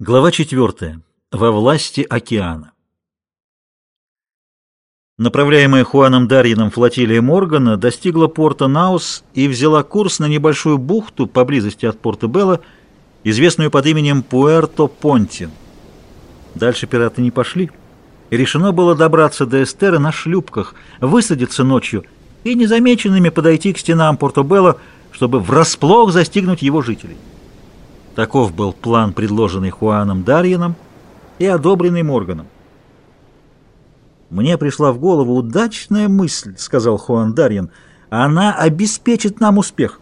Глава 4. Во власти океана. Направляемая Хуаном Дарьином флотилия Моргана достигла порта Наус и взяла курс на небольшую бухту поблизости от порта Белла, известную под именем Пуэрто-Понтин. Дальше пираты не пошли, и решено было добраться до Эстеры на шлюпках, высадиться ночью и незамеченными подойти к стенам порта Белла, чтобы врасплох застигнуть его жителей. Таков был план, предложенный Хуаном Дарьином и одобренный Морганом. «Мне пришла в голову удачная мысль», — сказал Хуан Дарьин. «Она обеспечит нам успех».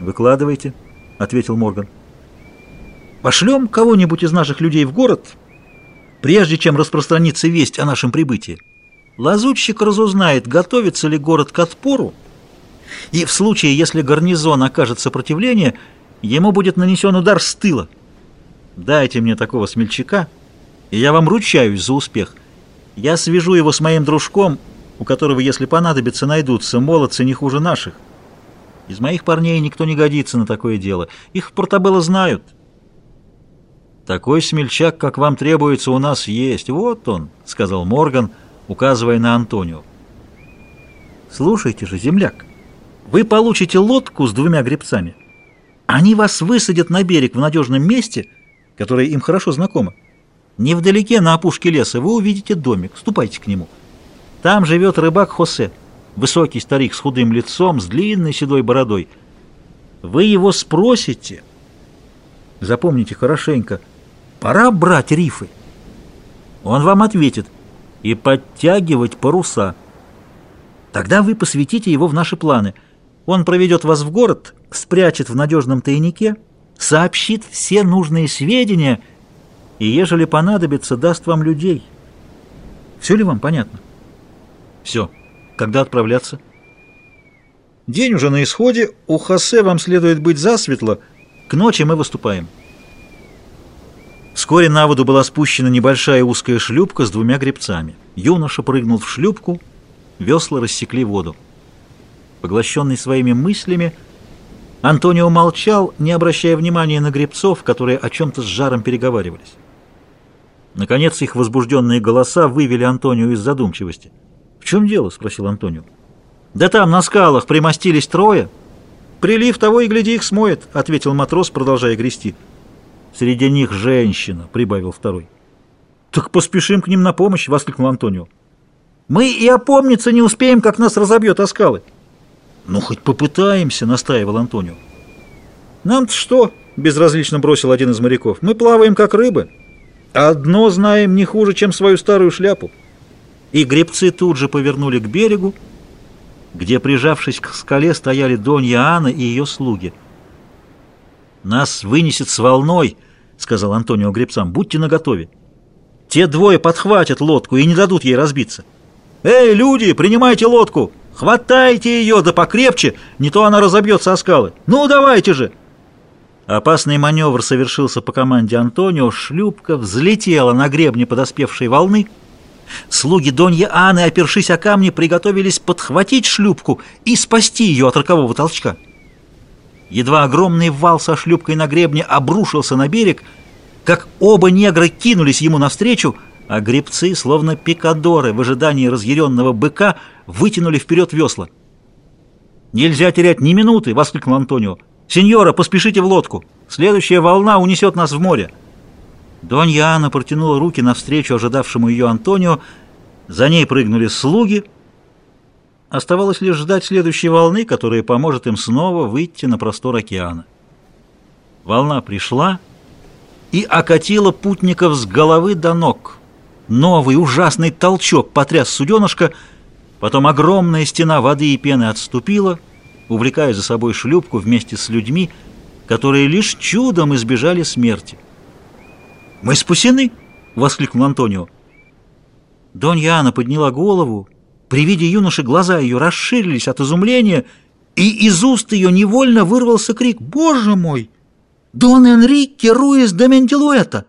«Выкладывайте», — ответил Морган. «Пошлем кого-нибудь из наших людей в город, прежде чем распространится весть о нашем прибытии. Лазутчик разузнает, готовится ли город к отпору, и в случае, если гарнизон окажет сопротивление — ему будет нанесен удар с тыла. Дайте мне такого смельчака, и я вам ручаюсь за успех. Я свяжу его с моим дружком, у которого, если понадобится, найдутся молодцы не хуже наших. Из моих парней никто не годится на такое дело. Их в Портабелло знают. Такой смельчак, как вам требуется, у нас есть. Вот он, — сказал Морган, указывая на Антонио. Слушайте же, земляк, вы получите лодку с двумя гребцами — они вас высадят на берег в надежном месте, которое им хорошо знакомо. Невдалеке, на опушке леса, вы увидите домик. Ступайте к нему. Там живет рыбак Хосе, высокий старик с худым лицом, с длинной седой бородой. Вы его спросите, запомните хорошенько, пора брать рифы. Он вам ответит, и подтягивать паруса. Тогда вы посвятите его в наши планы. Он проведет вас в город спрячет в надежном тайнике, сообщит все нужные сведения и, ежели понадобится, даст вам людей. Все ли вам понятно? Все. Когда отправляться? День уже на исходе, у Хосе вам следует быть засветло, к ночи мы выступаем. Вскоре на воду была спущена небольшая узкая шлюпка с двумя гребцами. Юноша прыгнул в шлюпку, весла рассекли воду. Поглощенный своими мыслями, Антонио молчал, не обращая внимания на гребцов, которые о чем-то с жаром переговаривались. Наконец их возбужденные голоса вывели Антонио из задумчивости. «В чем дело?» — спросил Антонио. «Да там, на скалах, примостились трое. Прилив того и гляди их смоет», — ответил матрос, продолжая грести. «Среди них женщина», — прибавил второй. «Так поспешим к ним на помощь», — воскликнул Антонио. «Мы и опомниться не успеем, как нас разобьет о скалы». «Ну, хоть попытаемся», — настаивал Антонио. «Нам-то что?» — безразлично бросил один из моряков. «Мы плаваем, как рыбы. Одно знаем не хуже, чем свою старую шляпу». И гребцы тут же повернули к берегу, где, прижавшись к скале, стояли Донья Анна и ее слуги. «Нас вынесет с волной», — сказал Антонио гребцам. «Будьте наготове. Те двое подхватят лодку и не дадут ей разбиться». «Эй, люди, принимайте лодку!» Хватайте ее, да покрепче, не то она разобьется о скалы. Ну, давайте же!» Опасный маневр совершился по команде Антонио. Шлюпка взлетела на гребне подоспевшей волны. Слуги Донья Анны, опершись о камни, приготовились подхватить шлюпку и спасти ее от рокового толчка. Едва огромный вал со шлюпкой на гребне обрушился на берег, как оба негра кинулись ему навстречу — а гребцы, словно пикадоры в ожидании разъяренного быка, вытянули вперед весла. «Нельзя терять ни минуты!» — воскликнул Антонио. «Сеньора, поспешите в лодку! Следующая волна унесет нас в море!» Донья Анна протянула руки навстречу ожидавшему ее Антонио. За ней прыгнули слуги. Оставалось лишь ждать следующей волны, которая поможет им снова выйти на простор океана. Волна пришла и окатила путников с головы до ног — Новый ужасный толчок потряс суденышко, потом огромная стена воды и пены отступила, увлекая за собой шлюпку вместе с людьми, которые лишь чудом избежали смерти. «Мы спасены!» — воскликнул Антонио. Донья Анна подняла голову. При виде юноши глаза ее расширились от изумления, и из уст ее невольно вырвался крик «Боже мой! Дон Энрике Руис де Мендилуэта!»